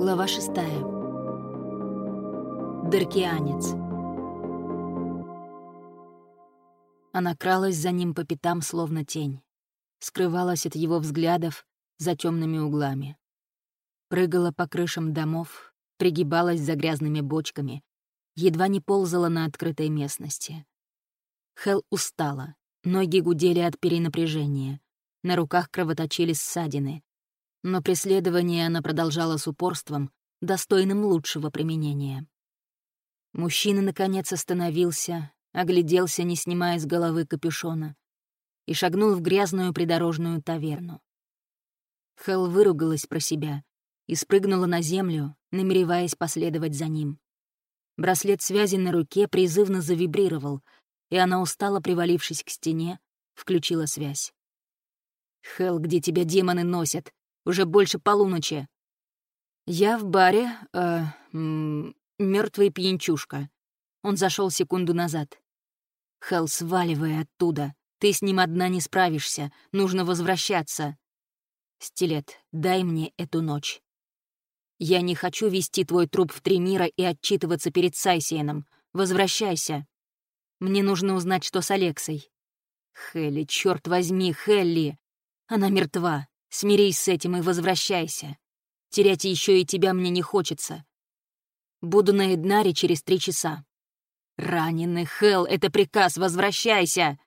Глава шестая. Деркианец. Она кралась за ним по пятам, словно тень. Скрывалась от его взглядов за темными углами. Прыгала по крышам домов, пригибалась за грязными бочками, едва не ползала на открытой местности. Хел устала, ноги гудели от перенапряжения, на руках кровоточили ссадины, но преследование она продолжала с упорством, достойным лучшего применения. Мужчина, наконец, остановился, огляделся, не снимая с головы капюшона, и шагнул в грязную придорожную таверну. Хелл выругалась про себя и спрыгнула на землю, намереваясь последовать за ним. Браслет связи на руке призывно завибрировал, и она, устала привалившись к стене, включила связь. «Хелл, где тебя демоны носят? Уже больше полуночи. Я в баре, э, мертвый пьянчушка. Он зашел секунду назад. Хел, сваливай оттуда. Ты с ним одна не справишься. Нужно возвращаться. Стилет, дай мне эту ночь. Я не хочу вести твой труп в три мира и отчитываться перед Сайсиеном. Возвращайся. Мне нужно узнать, что с Алексой. Хелли, черт возьми, Хелли. Она мертва. Смирись с этим и возвращайся. Терять еще и тебя мне не хочется. Буду на Эднаре через три часа. Раненый Хелл, это приказ, возвращайся!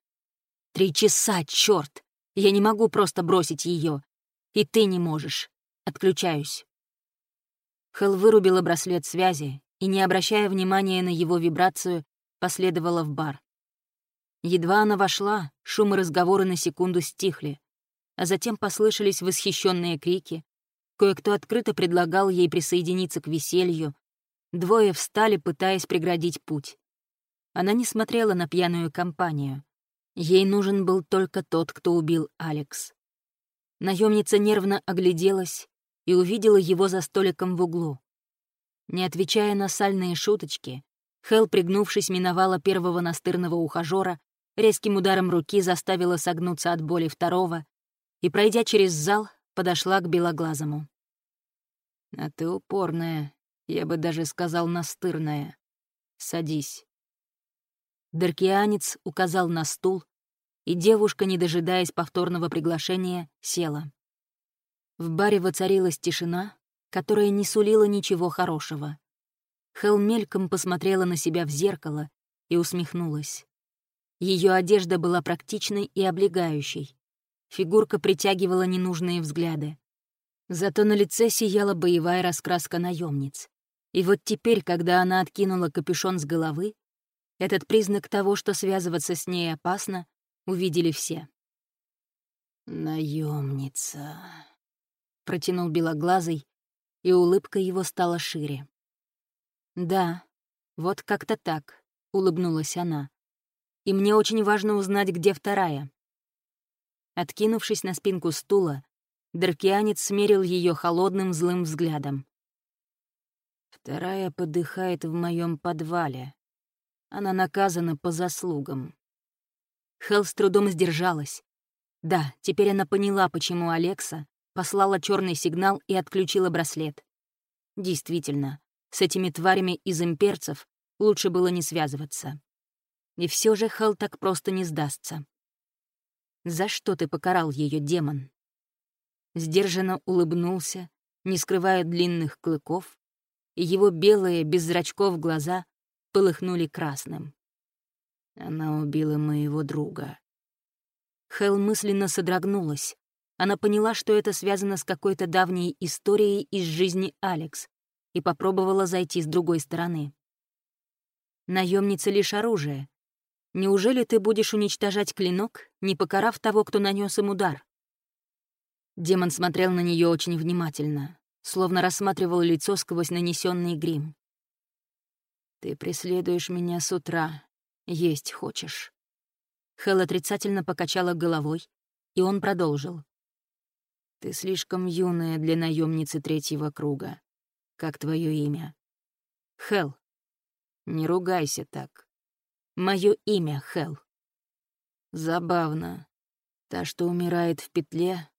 Три часа, черт! Я не могу просто бросить ее. И ты не можешь. Отключаюсь. Хелл вырубила браслет связи и, не обращая внимания на его вибрацию, последовала в бар. Едва она вошла, шум и разговоры на секунду стихли а затем послышались восхищенные крики. Кое-кто открыто предлагал ей присоединиться к веселью. Двое встали, пытаясь преградить путь. Она не смотрела на пьяную компанию. Ей нужен был только тот, кто убил Алекс. Наемница нервно огляделась и увидела его за столиком в углу. Не отвечая на сальные шуточки, Хел, пригнувшись, миновала первого настырного ухажера, резким ударом руки заставила согнуться от боли второго и, пройдя через зал, подошла к белоглазому. «А ты упорная, я бы даже сказал настырная. Садись». Даркианец указал на стул, и девушка, не дожидаясь повторного приглашения, села. В баре воцарилась тишина, которая не сулила ничего хорошего. Хел мельком посмотрела на себя в зеркало и усмехнулась. Ее одежда была практичной и облегающей, Фигурка притягивала ненужные взгляды. Зато на лице сияла боевая раскраска наемниц. И вот теперь, когда она откинула капюшон с головы, этот признак того, что связываться с ней опасно, увидели все. Наемница, протянул белоглазый, и улыбка его стала шире. «Да, вот как-то так», — улыбнулась она. «И мне очень важно узнать, где вторая. Откинувшись на спинку стула, Даркианец смерил ее холодным злым взглядом. «Вторая подыхает в моем подвале. Она наказана по заслугам». Хелл с трудом сдержалась. Да, теперь она поняла, почему Алекса послала черный сигнал и отключила браслет. Действительно, с этими тварями из имперцев лучше было не связываться. И все же Хелл так просто не сдастся. За что ты покарал ее, демон?» Сдержанно улыбнулся, не скрывая длинных клыков, и его белые, без зрачков глаза полыхнули красным. Она убила моего друга. Хел мысленно содрогнулась. Она поняла, что это связано с какой-то давней историей из жизни Алекс, и попробовала зайти с другой стороны. Наемница лишь оружие, Неужели ты будешь уничтожать клинок, не покарав того, кто нанес им удар? Демон смотрел на нее очень внимательно, словно рассматривал лицо сквозь нанесенный грим. «Ты преследуешь меня с утра. Есть хочешь». Хел отрицательно покачала головой, и он продолжил. «Ты слишком юная для наемницы третьего круга. Как твое имя?» «Хел, не ругайся так. Мое имя Хел. Забавно. Та, что умирает в петле,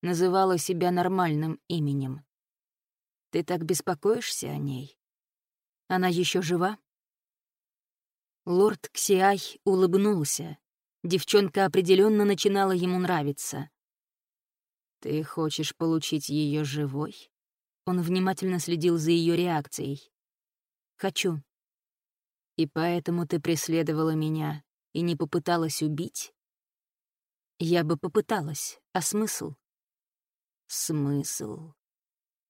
называла себя нормальным именем. Ты так беспокоишься о ней? Она еще жива?» Лорд Ксиай улыбнулся. Девчонка определенно начинала ему нравиться. «Ты хочешь получить ее живой?» Он внимательно следил за ее реакцией. «Хочу». «И поэтому ты преследовала меня и не попыталась убить?» «Я бы попыталась. А смысл?» «Смысл?»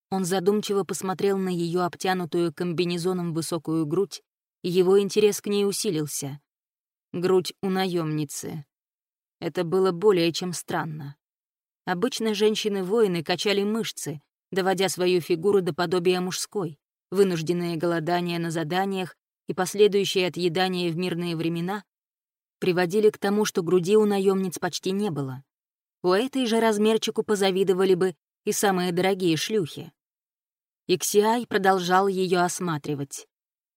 Он задумчиво посмотрел на ее обтянутую комбинезоном высокую грудь, и его интерес к ней усилился. Грудь у наемницы. Это было более чем странно. Обычно женщины-воины качали мышцы, доводя свою фигуру до подобия мужской, вынужденные голодания на заданиях и последующее отъедание в мирные времена приводили к тому, что груди у наемниц почти не было. У этой же размерчику позавидовали бы и самые дорогие шлюхи. Иксиай продолжал ее осматривать.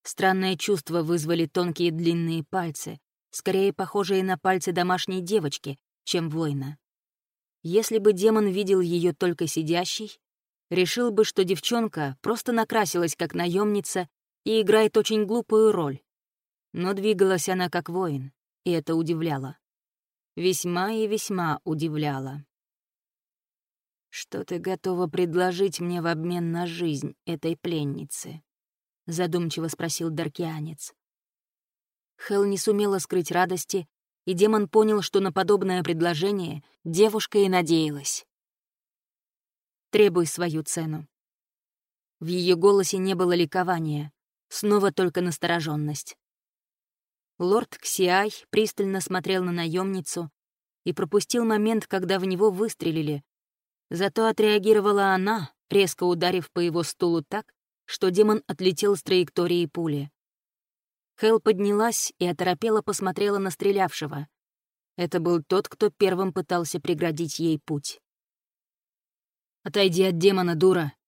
Странное чувство вызвали тонкие длинные пальцы, скорее похожие на пальцы домашней девочки, чем воина. Если бы демон видел ее только сидящей, решил бы, что девчонка просто накрасилась как наемница и играет очень глупую роль. Но двигалась она как воин, и это удивляло. Весьма и весьма удивляло. «Что ты готова предложить мне в обмен на жизнь этой пленницы?» — задумчиво спросил Даркианец. Хел не сумела скрыть радости, и демон понял, что на подобное предложение девушка и надеялась. «Требуй свою цену». В ее голосе не было ликования, снова только настороженность. Лорд Ксиай пристально смотрел на наемницу и пропустил момент, когда в него выстрелили. Зато отреагировала она, резко ударив по его стулу так, что демон отлетел с траектории пули. Хэл поднялась и оторопела посмотрела на стрелявшего. Это был тот, кто первым пытался преградить ей путь. «Отойди от демона, дура», —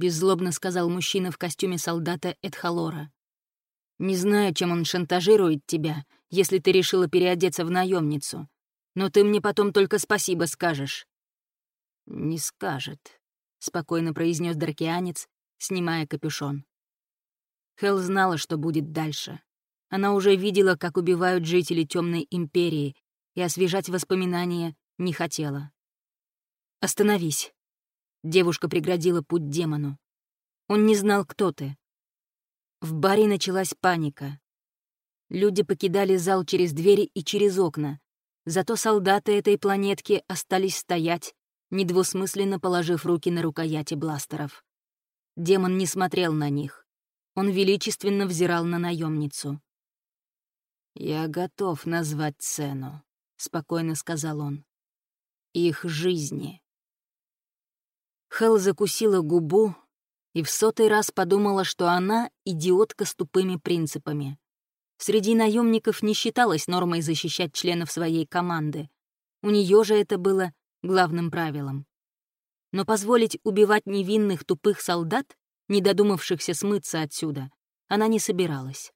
беззлобно сказал мужчина в костюме солдата Эдхалора. «Не знаю, чем он шантажирует тебя, если ты решила переодеться в наемницу, но ты мне потом только спасибо скажешь». «Не скажет», — спокойно произнес Даркианец, снимая капюшон. Хел знала, что будет дальше. Она уже видела, как убивают жители Темной Империи, и освежать воспоминания не хотела. «Остановись!» Девушка преградила путь демону. Он не знал, кто ты. В баре началась паника. Люди покидали зал через двери и через окна. Зато солдаты этой планетки остались стоять, недвусмысленно положив руки на рукояти бластеров. Демон не смотрел на них. Он величественно взирал на наемницу. «Я готов назвать цену», — спокойно сказал он. «Их жизни». Хел закусила губу и в сотый раз подумала, что она — идиотка с тупыми принципами. Среди наемников не считалось нормой защищать членов своей команды. У нее же это было главным правилом. Но позволить убивать невинных тупых солдат, не додумавшихся смыться отсюда, она не собиралась.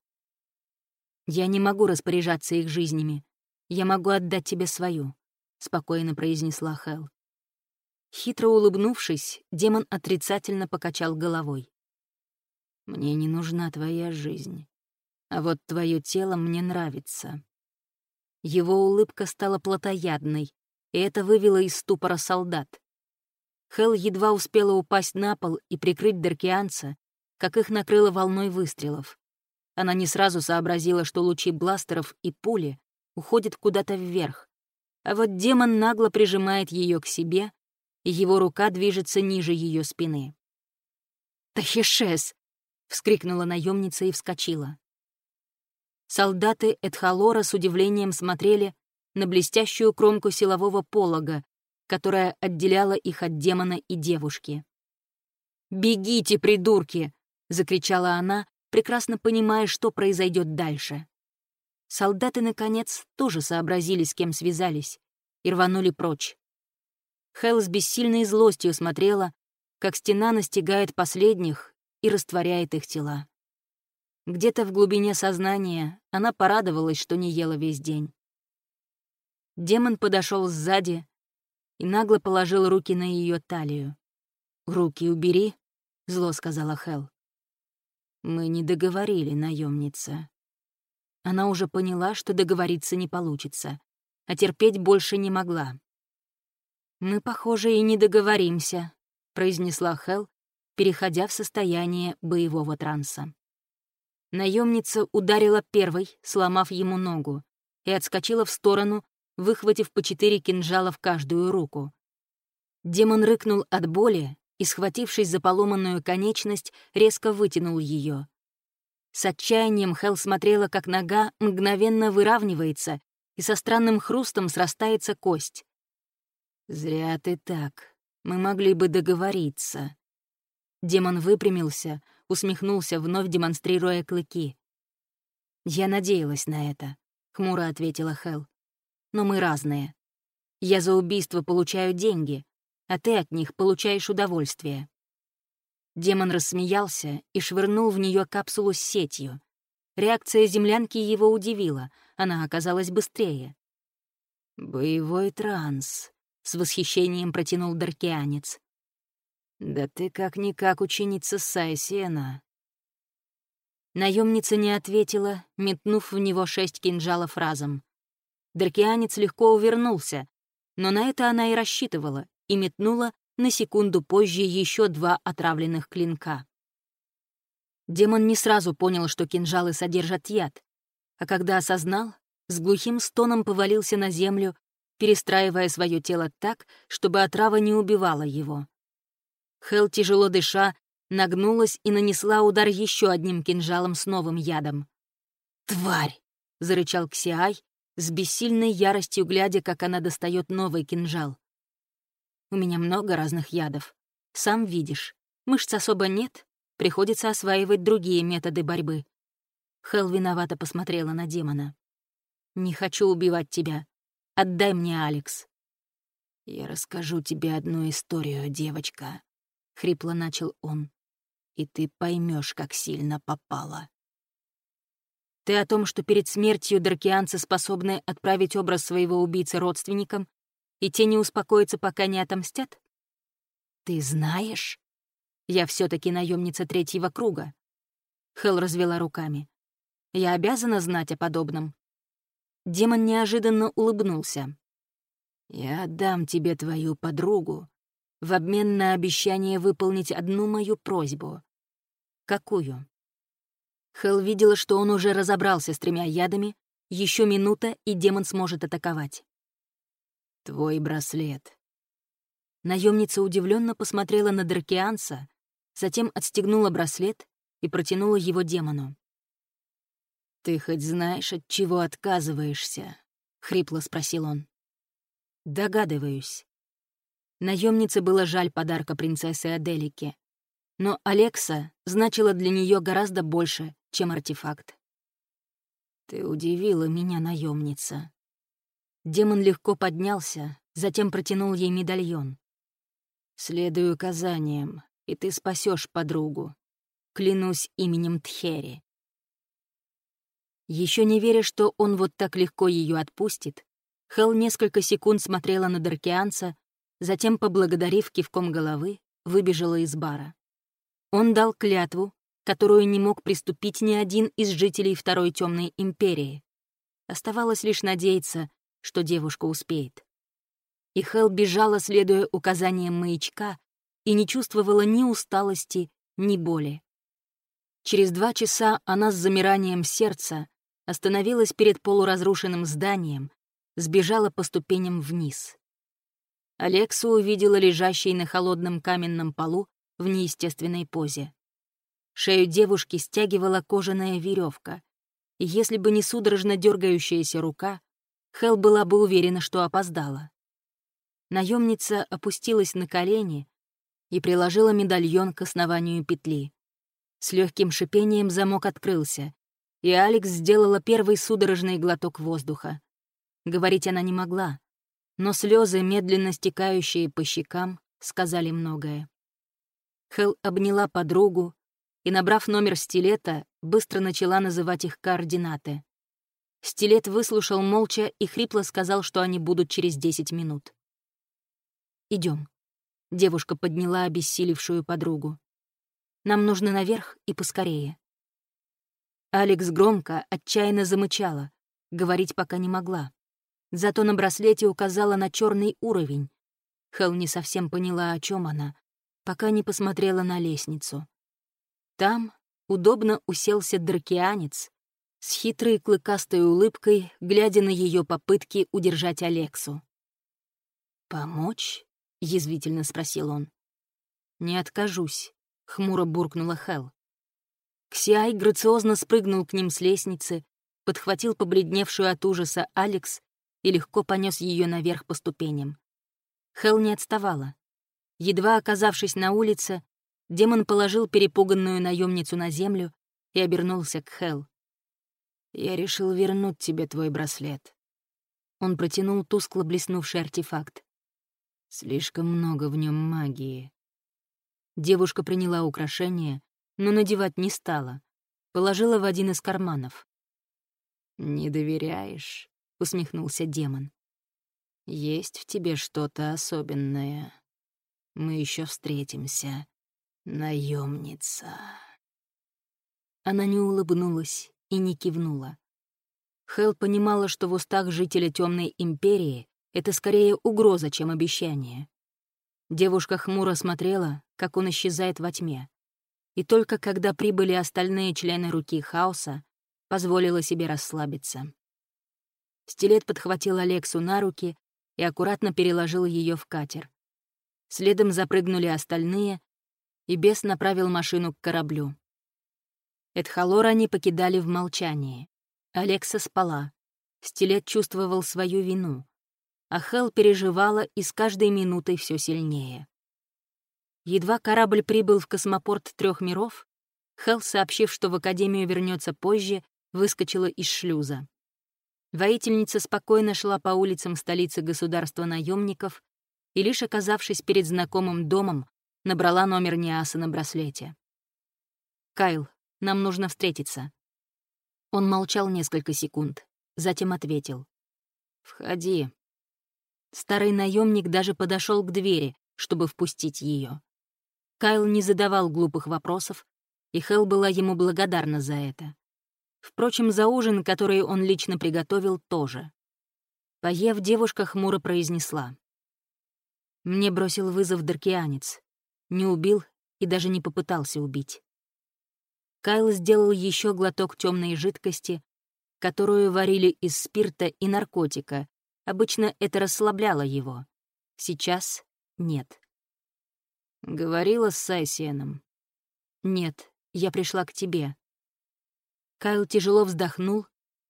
«Я не могу распоряжаться их жизнями. Я могу отдать тебе свою», — спокойно произнесла Хел. Хитро улыбнувшись, демон отрицательно покачал головой. «Мне не нужна твоя жизнь, а вот твое тело мне нравится». Его улыбка стала плотоядной, и это вывело из ступора солдат. Хел едва успела упасть на пол и прикрыть Даркианца, как их накрыло волной выстрелов. Она не сразу сообразила, что лучи бластеров и пули уходят куда-то вверх. А вот демон нагло прижимает ее к себе, его рука движется ниже ее спины. «Тахишес!» — вскрикнула наемница и вскочила. Солдаты Эдхалора с удивлением смотрели на блестящую кромку силового полога, которая отделяла их от демона и девушки. «Бегите, придурки!» — закричала она, прекрасно понимая, что произойдет дальше. Солдаты, наконец, тоже сообразили, с кем связались, и рванули прочь. Хелл с бессильной злостью смотрела, как стена настигает последних и растворяет их тела. Где-то в глубине сознания она порадовалась, что не ела весь день. Демон подошел сзади и нагло положил руки на ее талию. «Руки убери», — зло сказала Хел. «Мы не договорили, наемница». Она уже поняла, что договориться не получится, а терпеть больше не могла. «Мы, похоже, и не договоримся», — произнесла Хел, переходя в состояние боевого транса. Наемница ударила первой, сломав ему ногу, и отскочила в сторону, выхватив по четыре кинжала в каждую руку. Демон рыкнул от боли и, схватившись за поломанную конечность, резко вытянул ее. С отчаянием Хел смотрела, как нога мгновенно выравнивается и со странным хрустом срастается кость. «Зря ты так. Мы могли бы договориться». Демон выпрямился, усмехнулся, вновь демонстрируя клыки. «Я надеялась на это», — хмуро ответила Хел. «Но мы разные. Я за убийство получаю деньги, а ты от них получаешь удовольствие». Демон рассмеялся и швырнул в нее капсулу с сетью. Реакция землянки его удивила, она оказалась быстрее. «Боевой транс», — с восхищением протянул Даркианец. «Да ты как-никак ученица Сайсиена». Наемница не ответила, метнув в него шесть кинжалов разом. Даркианец легко увернулся, но на это она и рассчитывала, и метнула на секунду позже еще два отравленных клинка. Демон не сразу понял, что кинжалы содержат яд, а когда осознал, с глухим стоном повалился на землю, перестраивая свое тело так, чтобы отрава не убивала его. Хел, тяжело дыша, нагнулась и нанесла удар еще одним кинжалом с новым ядом. «Тварь!» — зарычал Ксиай, с бессильной яростью глядя, как она достает новый кинжал. У меня много разных ядов. Сам видишь, мышц особо нет, приходится осваивать другие методы борьбы. Хел виновато посмотрела на демона. «Не хочу убивать тебя. Отдай мне Алекс». «Я расскажу тебе одну историю, девочка», — хрипло начал он. «И ты поймешь, как сильно попала». «Ты о том, что перед смертью дракианцы способны отправить образ своего убийцы родственникам и те не успокоятся, пока не отомстят? Ты знаешь? Я все таки наемница третьего круга. Хел развела руками. Я обязана знать о подобном. Демон неожиданно улыбнулся. «Я отдам тебе твою подругу в обмен на обещание выполнить одну мою просьбу». «Какую?» Хел видела, что он уже разобрался с тремя ядами, еще минута, и демон сможет атаковать. «Твой браслет». Наемница удивленно посмотрела на Дракианца, затем отстегнула браслет и протянула его демону. «Ты хоть знаешь, от чего отказываешься?» — хрипло спросил он. «Догадываюсь». Наемнице было жаль подарка принцессы Аделике, но Алекса значила для нее гораздо больше, чем артефакт. «Ты удивила меня, наемница. Демон легко поднялся, затем протянул ей медальон. «Следуй указаниям, и ты спасешь подругу. Клянусь именем Тхери». Еще не веря, что он вот так легко ее отпустит, Хел несколько секунд смотрела на Даркианца, затем, поблагодарив кивком головы, выбежала из бара. Он дал клятву, которую не мог приступить ни один из жителей Второй Темной Империи. Оставалось лишь надеяться, что девушка успеет. И Хел бежала, следуя указаниям маячка, и не чувствовала ни усталости, ни боли. Через два часа она с замиранием сердца остановилась перед полуразрушенным зданием, сбежала по ступеням вниз. Алексу увидела лежащей на холодном каменном полу в неестественной позе. Шею девушки стягивала кожаная веревка, если бы не судорожно дергающаяся рука, Хел была бы уверена, что опоздала. Наемница опустилась на колени и приложила медальон к основанию петли. С легким шипением замок открылся, и Алекс сделала первый судорожный глоток воздуха. Говорить она не могла, но слезы, медленно стекающие по щекам, сказали многое. Хел обняла подругу и, набрав номер стилета, быстро начала называть их координаты. Стилет выслушал молча и хрипло сказал, что они будут через десять минут. Идем. Девушка подняла обессилевшую подругу. Нам нужно наверх и поскорее». Алекс громко, отчаянно замычала, говорить пока не могла. Зато на браслете указала на черный уровень. Хел не совсем поняла, о чем она, пока не посмотрела на лестницу. Там удобно уселся дракианец с хитрой клыкастой улыбкой, глядя на ее попытки удержать Алексу. «Помочь?» — язвительно спросил он. «Не откажусь», — хмуро буркнула Хел. Ксиай грациозно спрыгнул к ним с лестницы, подхватил побледневшую от ужаса Алекс и легко понес ее наверх по ступеням. Хел не отставала. Едва оказавшись на улице, демон положил перепуганную наемницу на землю и обернулся к Хел. «Я решил вернуть тебе твой браслет». Он протянул тускло блеснувший артефакт. «Слишком много в нем магии». Девушка приняла украшение, но надевать не стала. Положила в один из карманов. «Не доверяешь?» — усмехнулся демон. «Есть в тебе что-то особенное. Мы еще встретимся, наемница. Она не улыбнулась и не кивнула. Хел понимала, что в устах жителя Темной Империи это скорее угроза, чем обещание. Девушка хмуро смотрела, как он исчезает во тьме. И только когда прибыли остальные члены руки хаоса, позволила себе расслабиться. Стилет подхватил Алексу на руки и аккуратно переложил ее в катер. Следом запрыгнули остальные, и бес направил машину к кораблю. Эдхалор они покидали в молчании. Алекса спала. Стилет чувствовал свою вину. А Хел переживала и с каждой минутой все сильнее. Едва корабль прибыл в космопорт трех миров, Хел, сообщив, что в Академию вернется позже, выскочила из шлюза. Воительница спокойно шла по улицам столицы государства наемников и, лишь оказавшись перед знакомым домом, набрала номер Ниаса на браслете. «Кайл, нам нужно встретиться». Он молчал несколько секунд, затем ответил. «Входи». Старый наемник даже подошел к двери, чтобы впустить ее. Кайл не задавал глупых вопросов, и Хел была ему благодарна за это. Впрочем, за ужин, который он лично приготовил, тоже. Поев, девушка хмуро произнесла. Мне бросил вызов Даркианец. Не убил и даже не попытался убить. Кайл сделал еще глоток темной жидкости, которую варили из спирта и наркотика. Обычно это расслабляло его. Сейчас нет. Говорила с Сайсиеном. Нет, я пришла к тебе. Кайл тяжело вздохнул.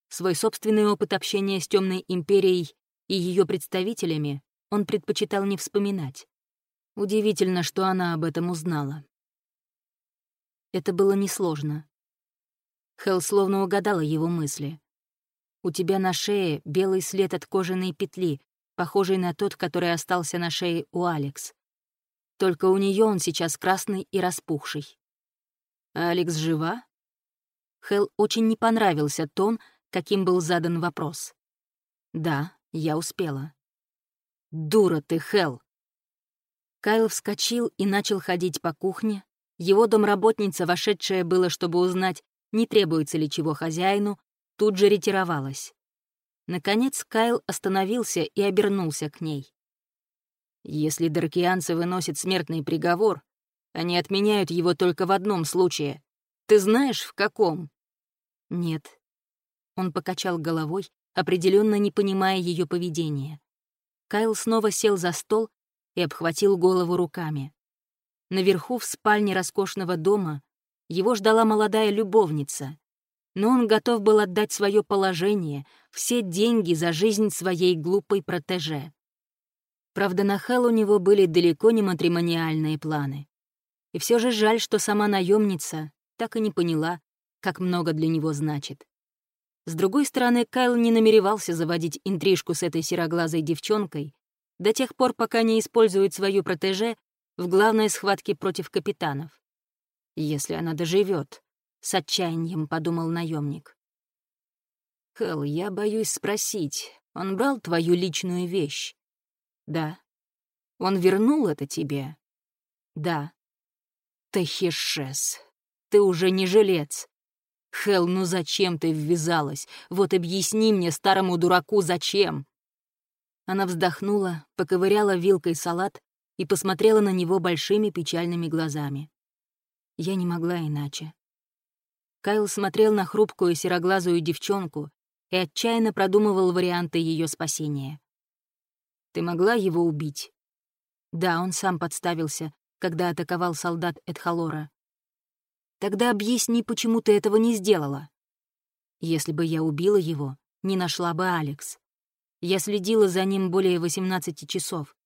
Свой собственный опыт общения с Темной Империей и ее представителями он предпочитал не вспоминать. Удивительно, что она об этом узнала. Это было несложно. Хелл словно угадала его мысли. «У тебя на шее белый след от кожаной петли, похожий на тот, который остался на шее у Алекс. Только у нее он сейчас красный и распухший». «Алекс жива?» Хел очень не понравился тон, каким был задан вопрос. «Да, я успела». «Дура ты, Хел!» Кайл вскочил и начал ходить по кухне. Его домработница, вошедшая было, чтобы узнать, не требуется ли чего хозяину, тут же ретировалась. Наконец Кайл остановился и обернулся к ней. «Если даркианцы выносят смертный приговор, они отменяют его только в одном случае. Ты знаешь, в каком?» «Нет». Он покачал головой, определенно не понимая ее поведения. Кайл снова сел за стол и обхватил голову руками. Наверху, в спальне роскошного дома, его ждала молодая любовница, но он готов был отдать свое положение, все деньги за жизнь своей глупой протеже. Правда, на Хэл у него были далеко не матримониальные планы. И все же жаль, что сама наемница так и не поняла, как много для него значит. С другой стороны, Кайл не намеревался заводить интрижку с этой сероглазой девчонкой до тех пор, пока не использует свою протеже в главной схватке против капитанов. Если она доживет, с отчаянием подумал наемник. Кэл, я боюсь спросить, он брал твою личную вещь? Да. Он вернул это тебе? Да. Тахешес, ты уже не жилец. Хел, ну зачем ты ввязалась? Вот объясни мне, старому дураку, зачем?» Она вздохнула, поковыряла вилкой салат и посмотрела на него большими печальными глазами. Я не могла иначе. Кайл смотрел на хрупкую сероглазую девчонку и отчаянно продумывал варианты ее спасения. «Ты могла его убить?» Да, он сам подставился, когда атаковал солдат Эдхалора. «Тогда объясни, почему ты этого не сделала?» «Если бы я убила его, не нашла бы Алекс. Я следила за ним более 18 часов,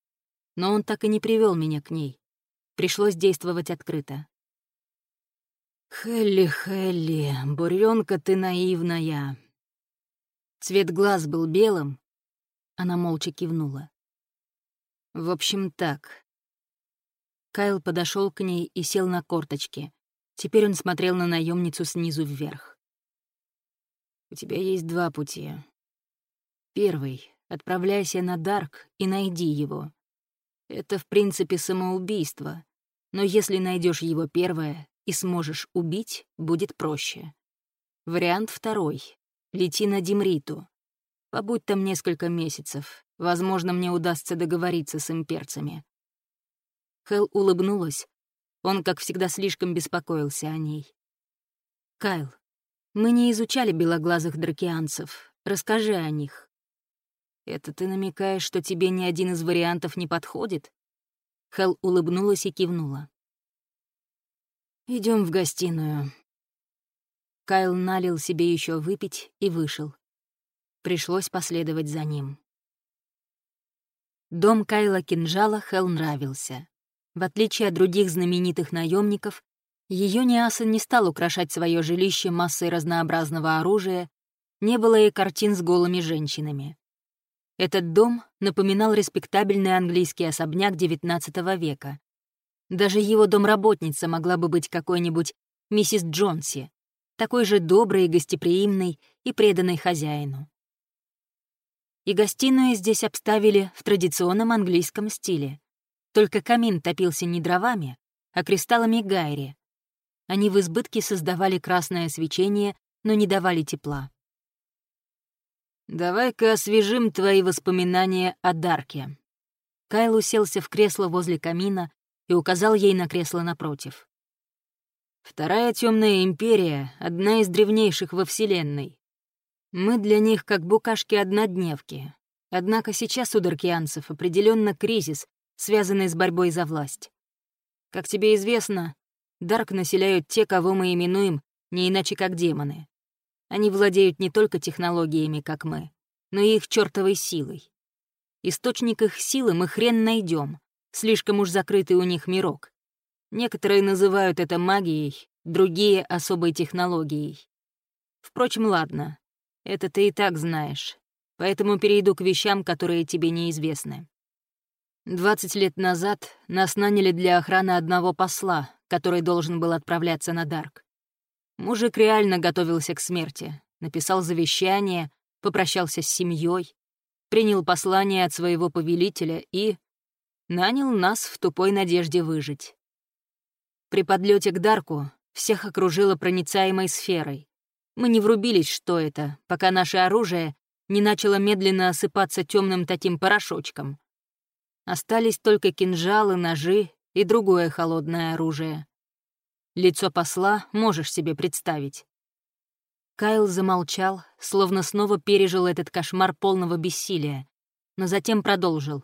но он так и не привел меня к ней. Пришлось действовать открыто. «Хелли, Хелли, буренка ты наивная». Цвет глаз был белым. Она молча кивнула. «В общем, так». Кайл подошел к ней и сел на корточки. Теперь он смотрел на наемницу снизу вверх. «У тебя есть два пути. Первый — отправляйся на Дарк и найди его. Это, в принципе, самоубийство, но если найдешь его первое и сможешь убить, будет проще. Вариант второй — лети на Димриту. Побудь там несколько месяцев. Возможно, мне удастся договориться с имперцами. Хел улыбнулась. Он, как всегда, слишком беспокоился о ней. «Кайл, мы не изучали белоглазых дракианцев. Расскажи о них». «Это ты намекаешь, что тебе ни один из вариантов не подходит?» Хел улыбнулась и кивнула. Идем в гостиную». Кайл налил себе еще выпить и вышел. Пришлось последовать за ним. Дом Кайла Кинжала Хел нравился. В отличие от других знаменитых наемников, ее Неаса не стал украшать свое жилище массой разнообразного оружия, не было и картин с голыми женщинами. Этот дом напоминал респектабельный английский особняк XIX века. Даже его домработница могла бы быть какой-нибудь миссис Джонси, такой же доброй и гостеприимной и преданной хозяину. И гостиную здесь обставили в традиционном английском стиле. Только камин топился не дровами, а кристаллами гайри. Они в избытке создавали красное свечение, но не давали тепла. «Давай-ка освежим твои воспоминания о Дарке». Кайл уселся в кресло возле камина и указал ей на кресло напротив. «Вторая темная империя — одна из древнейших во Вселенной. Мы для них как букашки-однодневки. Однако сейчас у даркианцев определенно кризис, связанный с борьбой за власть. Как тебе известно, Дарк населяют те, кого мы именуем не иначе как демоны. Они владеют не только технологиями, как мы, но и их чертовой силой. Источник их силы мы хрен найдем, слишком уж закрытый у них мирок. Некоторые называют это магией, другие — особой технологией. Впрочем, ладно, это ты и так знаешь, поэтому перейду к вещам, которые тебе неизвестны. Двадцать лет назад нас наняли для охраны одного посла, который должен был отправляться на Дарк. Мужик реально готовился к смерти, написал завещание, попрощался с семьей, принял послание от своего повелителя и нанял нас в тупой надежде выжить. При подлете к Дарку всех окружило проницаемой сферой. Мы не врубились, что это, пока наше оружие не начало медленно осыпаться темным таким порошочком. Остались только кинжалы, ножи и другое холодное оружие. Лицо посла можешь себе представить. Кайл замолчал, словно снова пережил этот кошмар полного бессилия, но затем продолжил.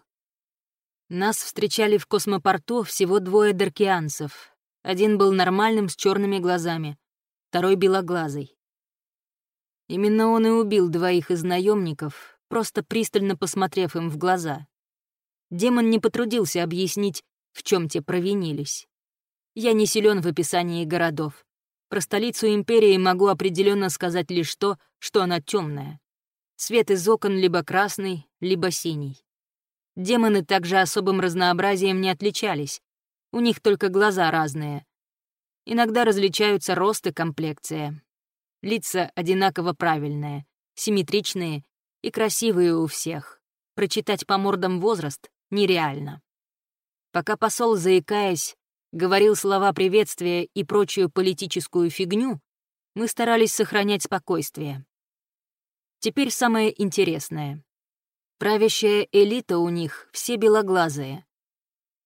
Нас встречали в космопорту всего двое даркианцев. Один был нормальным с черными глазами, второй — белоглазый. Именно он и убил двоих из наемников, просто пристально посмотрев им в глаза. Демон не потрудился объяснить, в чем те провинились. Я не силен в описании городов. Про столицу империи могу определенно сказать лишь то, что она темная. Свет из окон либо красный, либо синий. Демоны также особым разнообразием не отличались. У них только глаза разные. Иногда различаются рост и комплекция. Лица одинаково правильные, симметричные и красивые у всех. Прочитать по мордам возраст нереально. Пока посол, заикаясь, говорил слова приветствия и прочую политическую фигню, мы старались сохранять спокойствие. Теперь самое интересное. Правящая элита у них все белоглазые.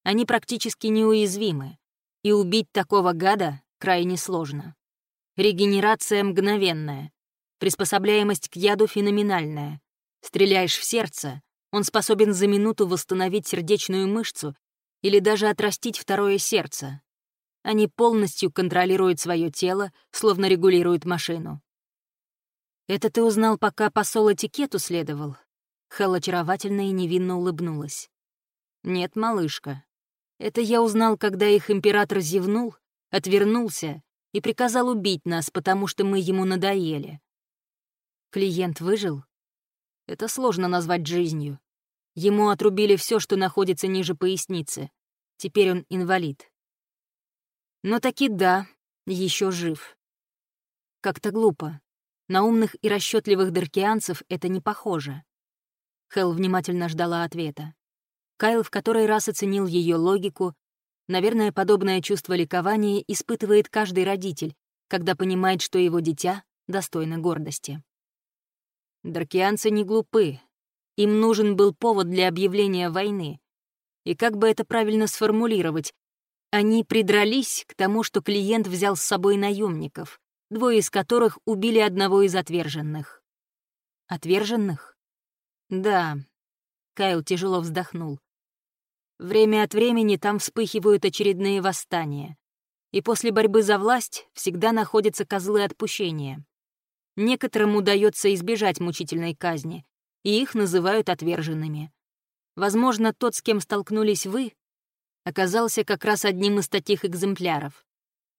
Они практически неуязвимы, и убить такого гада крайне сложно. Регенерация мгновенная, приспособляемость к яду феноменальная. Стреляешь в сердце, он способен за минуту восстановить сердечную мышцу или даже отрастить второе сердце. Они полностью контролируют свое тело, словно регулируют машину. «Это ты узнал, пока посол этикету следовал?» Хелл очаровательно и невинно улыбнулась. «Нет, малышка. Это я узнал, когда их император зевнул, отвернулся и приказал убить нас, потому что мы ему надоели. Клиент выжил? Это сложно назвать жизнью. Ему отрубили все, что находится ниже поясницы. Теперь он инвалид. Но таки да, еще жив. Как-то глупо. На умных и расчетливых даркианцев это не похоже. Хел внимательно ждала ответа. Кайл в который раз оценил ее логику. Наверное, подобное чувство ликования испытывает каждый родитель, когда понимает, что его дитя достойно гордости. Даркианцы не глупы, им нужен был повод для объявления войны. И как бы это правильно сформулировать? Они придрались к тому, что клиент взял с собой наемников, двое из которых убили одного из отверженных. Отверженных? Да. Кайл тяжело вздохнул. Время от времени там вспыхивают очередные восстания. И после борьбы за власть всегда находятся козлы отпущения. Некоторым удается избежать мучительной казни, и их называют отверженными. Возможно, тот, с кем столкнулись вы, оказался как раз одним из таких экземпляров.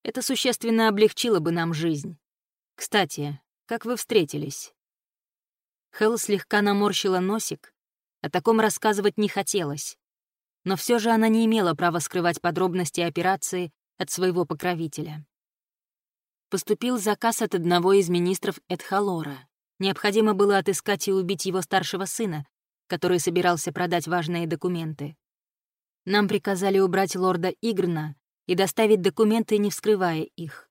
Это существенно облегчило бы нам жизнь. Кстати, как вы встретились?» Хелл слегка наморщила носик. О таком рассказывать не хотелось. Но все же она не имела права скрывать подробности операции от своего покровителя. Поступил заказ от одного из министров Эдхалора. Необходимо было отыскать и убить его старшего сына, который собирался продать важные документы. Нам приказали убрать лорда Игрна и доставить документы, не вскрывая их.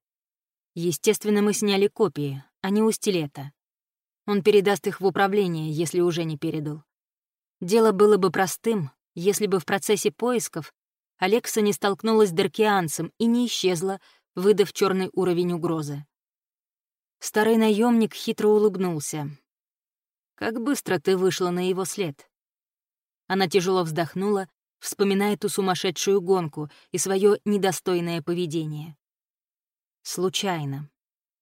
Естественно, мы сняли копии, а не у стилета. Он передаст их в управление, если уже не передал. Дело было бы простым, если бы в процессе поисков Алекса не столкнулась с Даркианцем и не исчезла, выдав черный уровень угрозы. Старый наемник хитро улыбнулся. «Как быстро ты вышла на его след?» Она тяжело вздохнула, вспоминая ту сумасшедшую гонку и свое недостойное поведение. Случайно.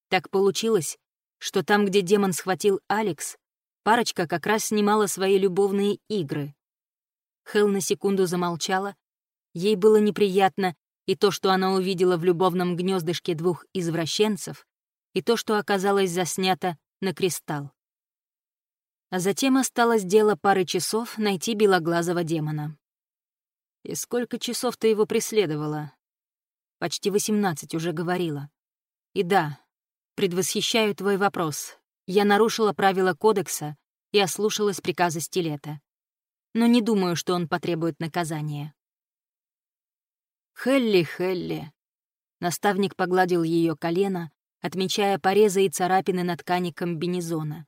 Так получилось, что там, где демон схватил Алекс, парочка как раз снимала свои любовные игры. Хел на секунду замолчала. Ей было неприятно и то, что она увидела в любовном гнездышке двух извращенцев, и то, что оказалось заснято на кристалл. А затем осталось дело пары часов найти белоглазого демона. «И сколько часов ты его преследовала?» «Почти восемнадцать уже говорила. И да, предвосхищаю твой вопрос. Я нарушила правила кодекса и ослушалась приказа стилета. Но не думаю, что он потребует наказания». «Хелли, Хелли!» Наставник погладил ее колено, отмечая порезы и царапины на ткани комбинезона.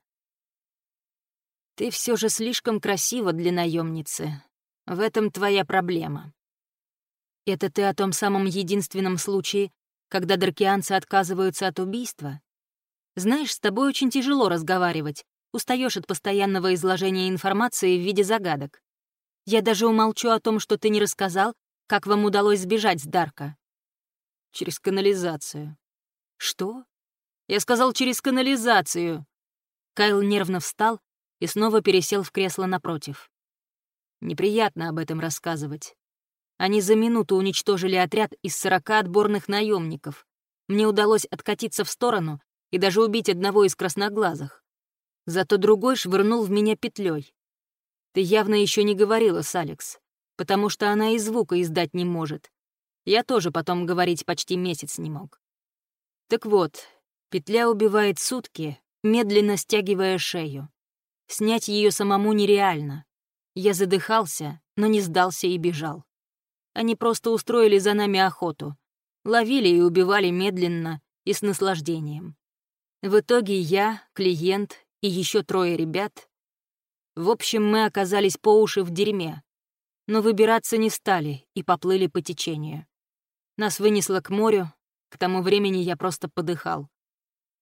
«Ты все же слишком красива для наемницы. В этом твоя проблема». «Это ты о том самом единственном случае, когда даркианцы отказываются от убийства? Знаешь, с тобой очень тяжело разговаривать, устаешь от постоянного изложения информации в виде загадок. Я даже умолчу о том, что ты не рассказал, как вам удалось сбежать с Дарка. Через канализацию. Что? Я сказал, через канализацию. Кайл нервно встал и снова пересел в кресло напротив. Неприятно об этом рассказывать. Они за минуту уничтожили отряд из сорока отборных наемников. Мне удалось откатиться в сторону и даже убить одного из красноглазых. Зато другой швырнул в меня петлей. Ты явно еще не говорила с Алекс, потому что она и звука издать не может. Я тоже потом говорить почти месяц не мог. Так вот, Петля убивает сутки, медленно стягивая шею. Снять ее самому нереально. Я задыхался, но не сдался и бежал. Они просто устроили за нами охоту. Ловили и убивали медленно и с наслаждением. В итоге я, клиент и еще трое ребят. В общем, мы оказались по уши в дерьме. Но выбираться не стали и поплыли по течению. Нас вынесло к морю, к тому времени я просто подыхал.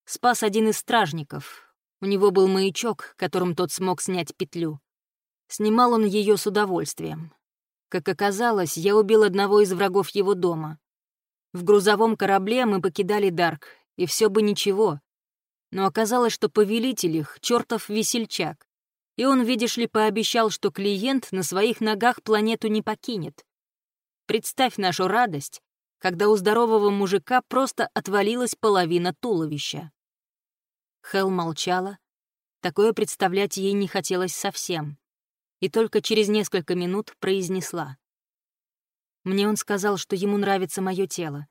Спас один из стражников. У него был маячок, которым тот смог снять петлю. Снимал он ее с удовольствием. Как оказалось, я убил одного из врагов его дома. В грузовом корабле мы покидали Дарк, и все бы ничего. Но оказалось, что повелитель их — чертов весельчак. И он, видишь ли, пообещал, что клиент на своих ногах планету не покинет. Представь нашу радость, когда у здорового мужика просто отвалилась половина туловища. Хел молчала. Такое представлять ей не хотелось совсем. И только через несколько минут произнесла. Мне он сказал, что ему нравится мое тело.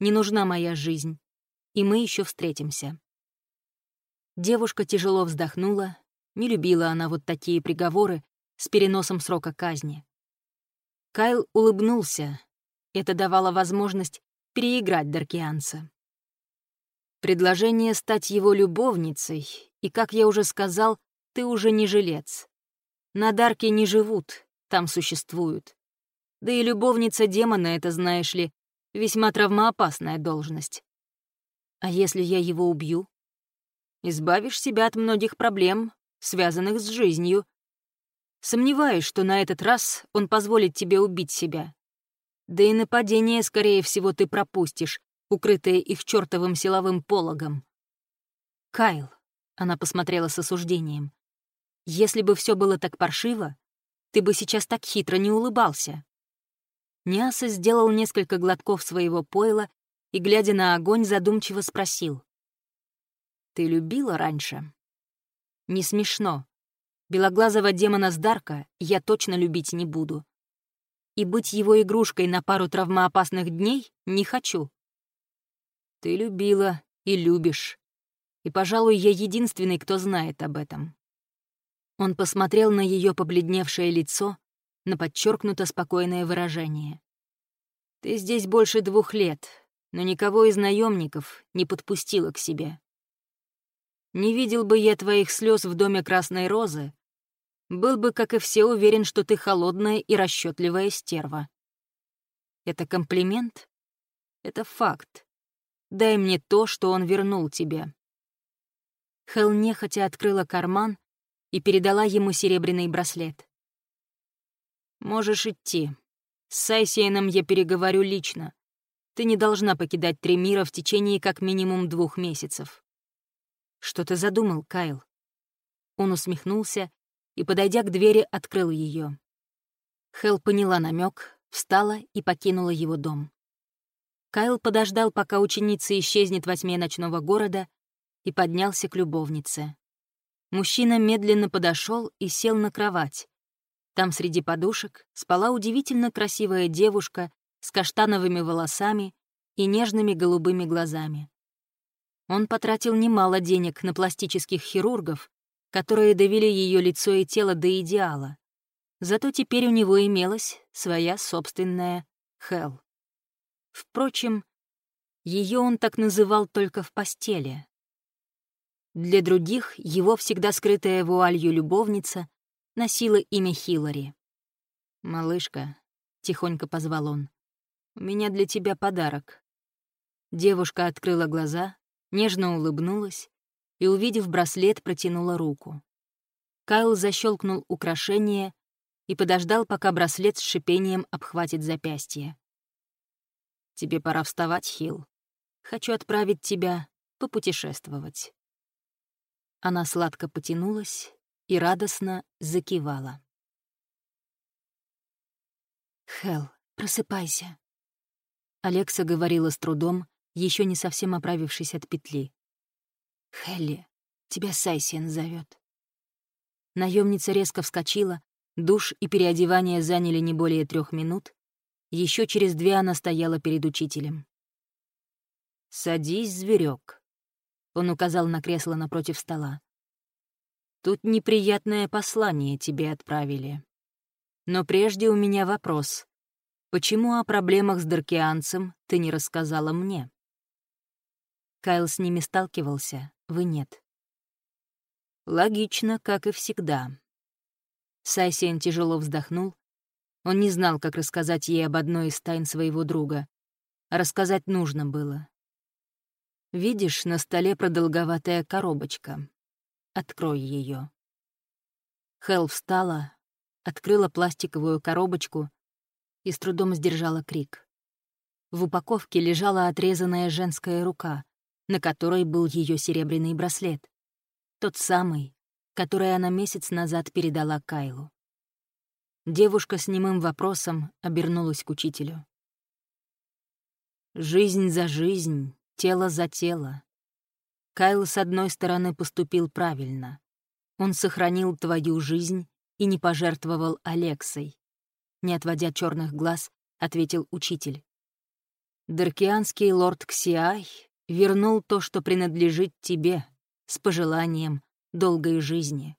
Не нужна моя жизнь. И мы еще встретимся. Девушка тяжело вздохнула. Не любила она вот такие приговоры с переносом срока казни. Кайл улыбнулся. Это давало возможность переиграть Даркианца. Предложение стать его любовницей, и, как я уже сказал, ты уже не жилец. На Дарке не живут, там существуют. Да и любовница демона — это, знаешь ли, весьма травмоопасная должность. А если я его убью? Избавишь себя от многих проблем, связанных с жизнью. Сомневаюсь, что на этот раз он позволит тебе убить себя. Да и нападение, скорее всего, ты пропустишь, укрытые их чертовым силовым пологом. «Кайл», — она посмотрела с осуждением, «если бы все было так паршиво, ты бы сейчас так хитро не улыбался». Ниаса сделал несколько глотков своего пойла и, глядя на огонь, задумчиво спросил. «Ты любила раньше?» «Не смешно. Белоглазого демона с Дарка я точно любить не буду. И быть его игрушкой на пару травмоопасных дней не хочу. Ты любила и любишь. И, пожалуй, я единственный, кто знает об этом. Он посмотрел на ее побледневшее лицо, на подчеркнуто спокойное выражение. Ты здесь больше двух лет, но никого из наемников не подпустила к себе. Не видел бы я твоих слез в доме Красной Розы, был бы, как и все, уверен, что ты холодная и расчетливая стерва. Это комплимент? Это факт. Дай мне то, что он вернул тебе». Хел нехотя открыла карман и передала ему серебряный браслет. «Можешь идти. С Сайсиеном я переговорю лично. Ты не должна покидать Тремира в течение как минимум двух месяцев». «Что ты задумал, Кайл?» Он усмехнулся и, подойдя к двери, открыл ее. Хел поняла намек, встала и покинула его дом. Кайл подождал, пока ученица исчезнет во тьме ночного города, и поднялся к любовнице. Мужчина медленно подошел и сел на кровать. Там среди подушек спала удивительно красивая девушка с каштановыми волосами и нежными голубыми глазами. Он потратил немало денег на пластических хирургов, которые довели ее лицо и тело до идеала. Зато теперь у него имелась своя собственная Хелл. Впрочем, ее он так называл только в постели. Для других его всегда скрытая вуалью любовница носила имя Хиллари. «Малышка», — тихонько позвал он, — «у меня для тебя подарок». Девушка открыла глаза, нежно улыбнулась и, увидев браслет, протянула руку. Кайл защелкнул украшение и подождал, пока браслет с шипением обхватит запястье. Тебе пора вставать, Хил. Хочу отправить тебя попутешествовать». Она сладко потянулась и радостно закивала. «Хел, просыпайся», — Алекса говорила с трудом, еще не совсем оправившись от петли. «Хелли, тебя Сайсиен зовет. Наемница резко вскочила, душ и переодевание заняли не более трех минут, еще через две она стояла перед учителем. «Садись, зверек. Он указал на кресло напротив стола. «Тут неприятное послание тебе отправили. Но прежде у меня вопрос. Почему о проблемах с Даркианцем ты не рассказала мне? Кайл с ними сталкивался, вы нет. Логично, как и всегда. Сайсиен тяжело вздохнул. Он не знал, как рассказать ей об одной из тайн своего друга. А рассказать нужно было. Видишь, на столе продолговатая коробочка. Открой ее. Хел встала, открыла пластиковую коробочку и с трудом сдержала крик. В упаковке лежала отрезанная женская рука, на которой был ее серебряный браслет. Тот самый, который она месяц назад передала Кайлу. Девушка с немым вопросом обернулась к учителю. «Жизнь за жизнь, тело за тело. Кайл, с одной стороны, поступил правильно. Он сохранил твою жизнь и не пожертвовал Алексой. Не отводя черных глаз, ответил учитель. Даркианский лорд Ксиай вернул то, что принадлежит тебе, с пожеланием долгой жизни.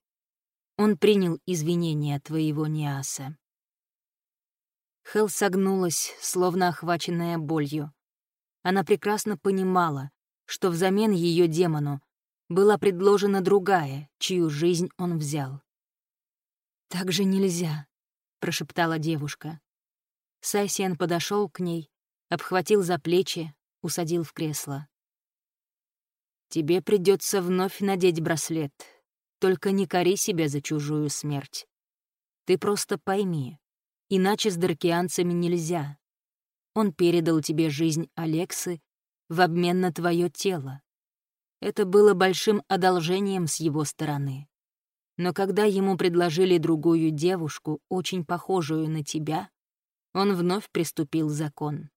Он принял извинения твоего Ниаса. Хел согнулась, словно охваченная болью. Она прекрасно понимала, что взамен ее демону была предложена другая, чью жизнь он взял. «Так же нельзя», — прошептала девушка. Сайсиан подошел к ней, обхватил за плечи, усадил в кресло. «Тебе придется вновь надеть браслет. Только не кори себя за чужую смерть. Ты просто пойми, иначе с даркианцами нельзя. Он передал тебе жизнь Алексы в обмен на твое тело. Это было большим одолжением с его стороны. Но когда ему предложили другую девушку, очень похожую на тебя, он вновь приступил закон.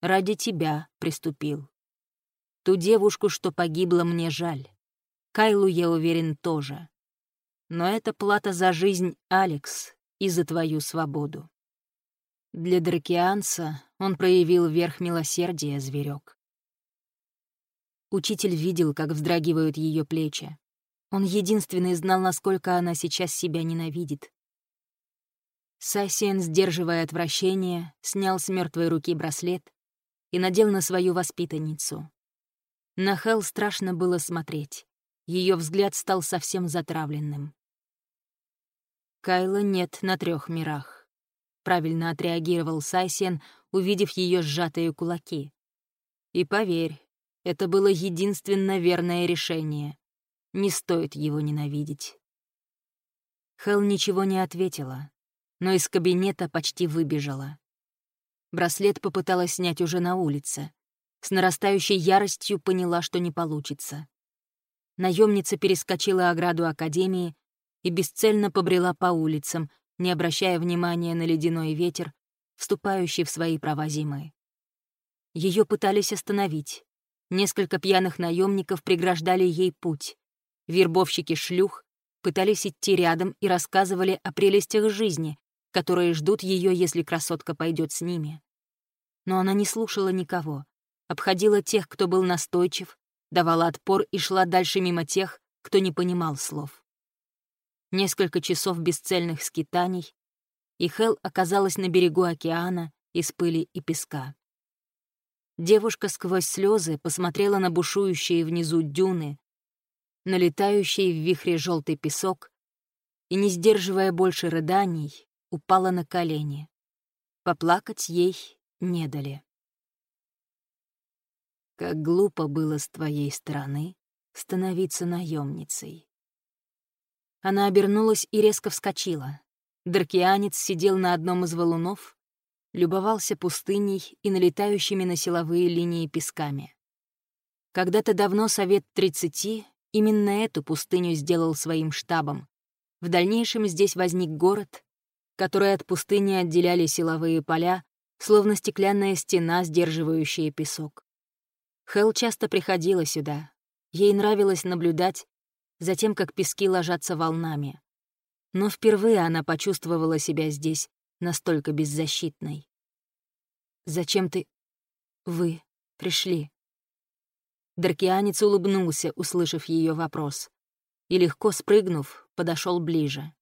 Ради тебя приступил. Ту девушку, что погибла, мне жаль. Кайлу, я уверен, тоже. Но это плата за жизнь, Алекс, и за твою свободу. Для Дракианца он проявил верх милосердия, зверек. Учитель видел, как вздрагивают ее плечи. Он единственный знал, насколько она сейчас себя ненавидит. Сассиен, сдерживая отвращение, снял с мертвой руки браслет и надел на свою воспитанницу. На Хел страшно было смотреть. Ее взгляд стал совсем затравленным. Кайла нет на трех мирах. Правильно отреагировал Сайсен, увидев ее сжатые кулаки. И поверь, это было единственно верное решение. Не стоит его ненавидеть. Хел ничего не ответила, но из кабинета почти выбежала. Браслет попыталась снять уже на улице. С нарастающей яростью поняла, что не получится. Наемница перескочила ограду Академии и бесцельно побрела по улицам, не обращая внимания на ледяной ветер, вступающий в свои права зимы. Ее пытались остановить. Несколько пьяных наемников преграждали ей путь. Вербовщики шлюх пытались идти рядом и рассказывали о прелестях жизни, которые ждут ее, если красотка пойдет с ними. Но она не слушала никого, обходила тех, кто был настойчив, давала отпор и шла дальше мимо тех, кто не понимал слов несколько часов бесцельных скитаний, и Хел оказалась на берегу океана из пыли и песка. Девушка сквозь слезы посмотрела на бушующие внизу дюны, налетающий в вихре желтый песок, и, не сдерживая больше рыданий, упала на колени. Поплакать ей не дали. Как глупо было с твоей стороны становиться наемницей. Она обернулась и резко вскочила. Даркианец сидел на одном из валунов, любовался пустыней и налетающими на силовые линии песками. Когда-то давно Совет 30 именно эту пустыню сделал своим штабом. В дальнейшем здесь возник город, который от пустыни отделяли силовые поля, словно стеклянная стена, сдерживающая песок. Хел часто приходила сюда. Ей нравилось наблюдать, затем как пески ложатся волнами. Но впервые она почувствовала себя здесь настолько беззащитной. «Зачем ты... вы пришли?» Даркианец улыбнулся, услышав ее вопрос, и, легко спрыгнув, подошел ближе.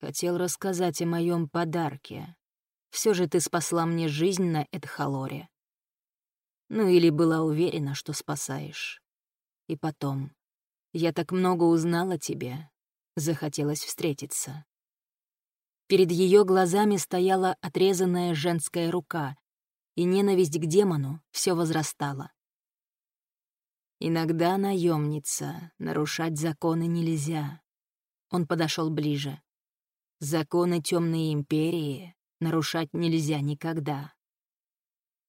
«Хотел рассказать о моем подарке. все же ты спасла мне жизнь на Эдхалоре. Ну или была уверена, что спасаешь. И потом, я так много узнала тебе, захотелось встретиться. Перед ее глазами стояла отрезанная женская рука, и ненависть к демону все возрастала. Иногда наемница, нарушать законы нельзя. Он подошел ближе. Законы Темной Империи нарушать нельзя никогда.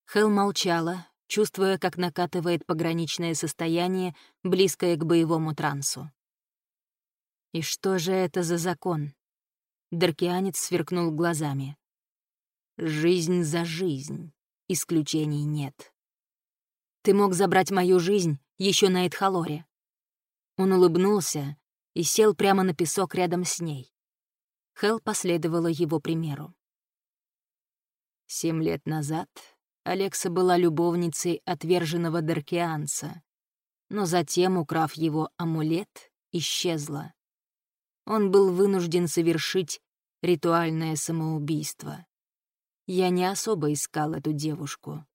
Хел молчала, чувствуя, как накатывает пограничное состояние, близкое к боевому трансу. «И что же это за закон?» Даркианец сверкнул глазами. «Жизнь за жизнь. Исключений нет. Ты мог забрать мою жизнь еще на Эдхалоре». Он улыбнулся и сел прямо на песок рядом с ней. Хел последовала его примеру. Семь лет назад Алекса была любовницей отверженного Даркианца, но затем, украв его амулет, исчезла. Он был вынужден совершить ритуальное самоубийство. Я не особо искал эту девушку,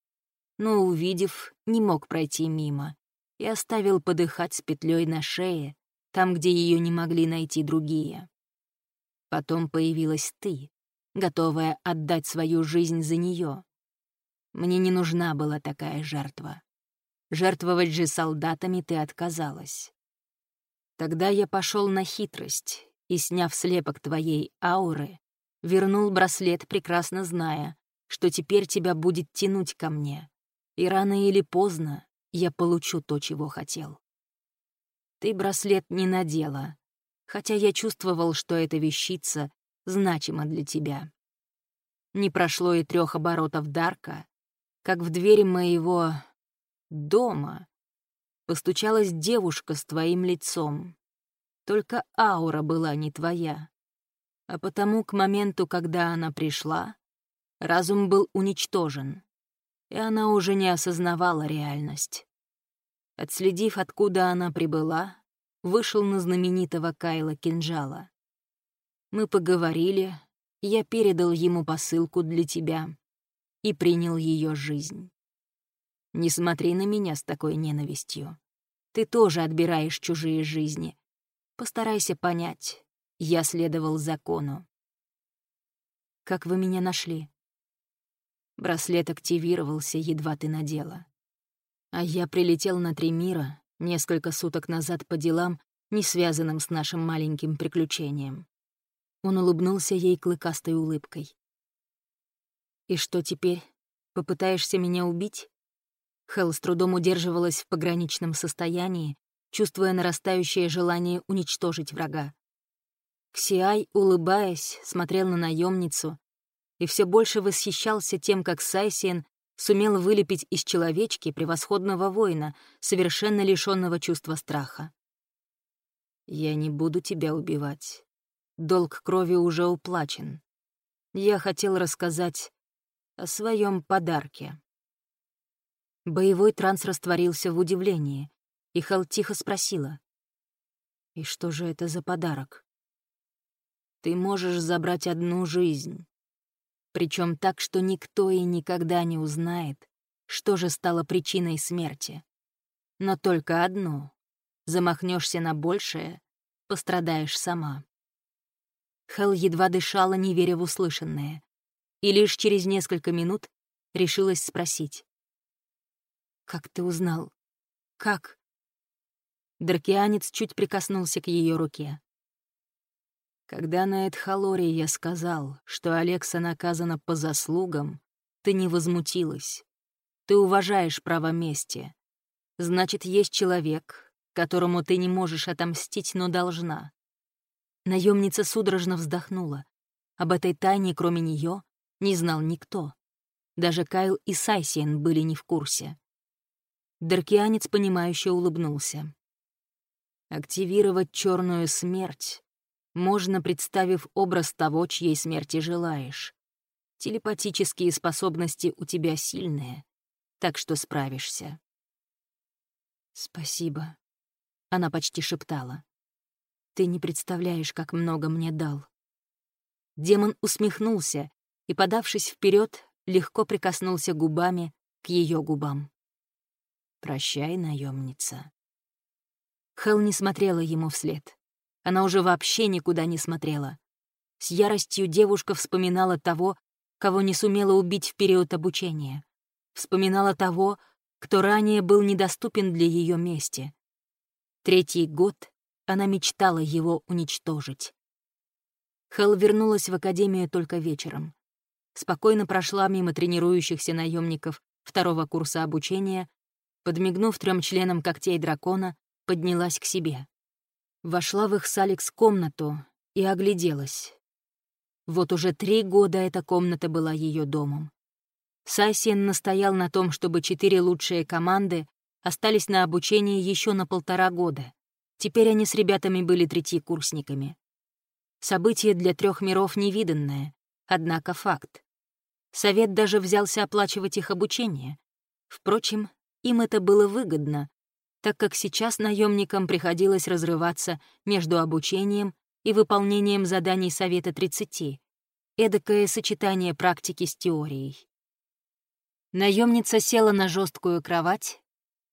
но, увидев, не мог пройти мимо и оставил подыхать с петлей на шее, там, где ее не могли найти другие. Потом появилась ты, готовая отдать свою жизнь за нее. Мне не нужна была такая жертва. Жертвовать же солдатами ты отказалась. Тогда я пошел на хитрость и, сняв слепок твоей ауры, вернул браслет, прекрасно зная, что теперь тебя будет тянуть ко мне, и рано или поздно я получу то, чего хотел. Ты браслет не надела, хотя я чувствовал, что эта вещица значима для тебя. Не прошло и трех оборотов Дарка, как в двери моего дома постучалась девушка с твоим лицом. Только аура была не твоя. А потому к моменту, когда она пришла, разум был уничтожен, и она уже не осознавала реальность. Отследив, откуда она прибыла, вышел на знаменитого Кайла Кинжала. Мы поговорили, я передал ему посылку для тебя и принял ее жизнь. Не смотри на меня с такой ненавистью. Ты тоже отбираешь чужие жизни. Постарайся понять, я следовал закону. Как вы меня нашли? Браслет активировался, едва ты надела. А я прилетел на три мира несколько суток назад по делам, не связанным с нашим маленьким приключением. Он улыбнулся ей клыкастой улыбкой. «И что теперь? Попытаешься меня убить?» Хелл с трудом удерживалась в пограничном состоянии, чувствуя нарастающее желание уничтожить врага. Ксиай, улыбаясь, смотрел на наемницу и все больше восхищался тем, как Сайсиен сумел вылепить из человечки превосходного воина, совершенно лишенного чувства страха. «Я не буду тебя убивать. Долг крови уже уплачен. Я хотел рассказать о своем подарке. Боевой транс растворился в удивлении, и Хал тихо спросила. «И что же это за подарок?» «Ты можешь забрать одну жизнь, причем так, что никто и никогда не узнает, что же стало причиной смерти. Но только одну. Замахнешься на большее, пострадаешь сама». Хел едва дышала, не веря в услышанное и лишь через несколько минут решилась спросить. «Как ты узнал? Как?» Даркианец чуть прикоснулся к ее руке. «Когда на Эдхалоре я сказал, что Алекса наказана по заслугам, ты не возмутилась. Ты уважаешь право мести. Значит, есть человек, которому ты не можешь отомстить, но должна». Наемница судорожно вздохнула. Об этой тайне, кроме нее, не знал никто. Даже Кайл и Сайсиен были не в курсе. Даркианец, понимающе улыбнулся. Активировать черную смерть можно, представив образ того, чьей смерти желаешь. Телепатические способности у тебя сильные, так что справишься. «Спасибо», — она почти шептала. «Ты не представляешь, как много мне дал». Демон усмехнулся и, подавшись вперед, легко прикоснулся губами к ее губам. «Прощай, наемница». Хел не смотрела ему вслед. Она уже вообще никуда не смотрела. С яростью девушка вспоминала того, кого не сумела убить в период обучения. Вспоминала того, кто ранее был недоступен для ее мести. Третий год она мечтала его уничтожить. Хел вернулась в академию только вечером. Спокойно прошла мимо тренирующихся наемников второго курса обучения, подмигнув трем членам когтей дракона, поднялась к себе. Вошла в их с Алекс комнату и огляделась. Вот уже три года эта комната была ее домом. Сайсиен настоял на том, чтобы четыре лучшие команды остались на обучении еще на полтора года. Теперь они с ребятами были третьекурсниками. Событие для трех миров невиданное, однако факт. Совет даже взялся оплачивать их обучение. Впрочем, им это было выгодно, так как сейчас наемникам приходилось разрываться между обучением и выполнением заданий Совета 30, эдакое сочетание практики с теорией. Наемница села на жесткую кровать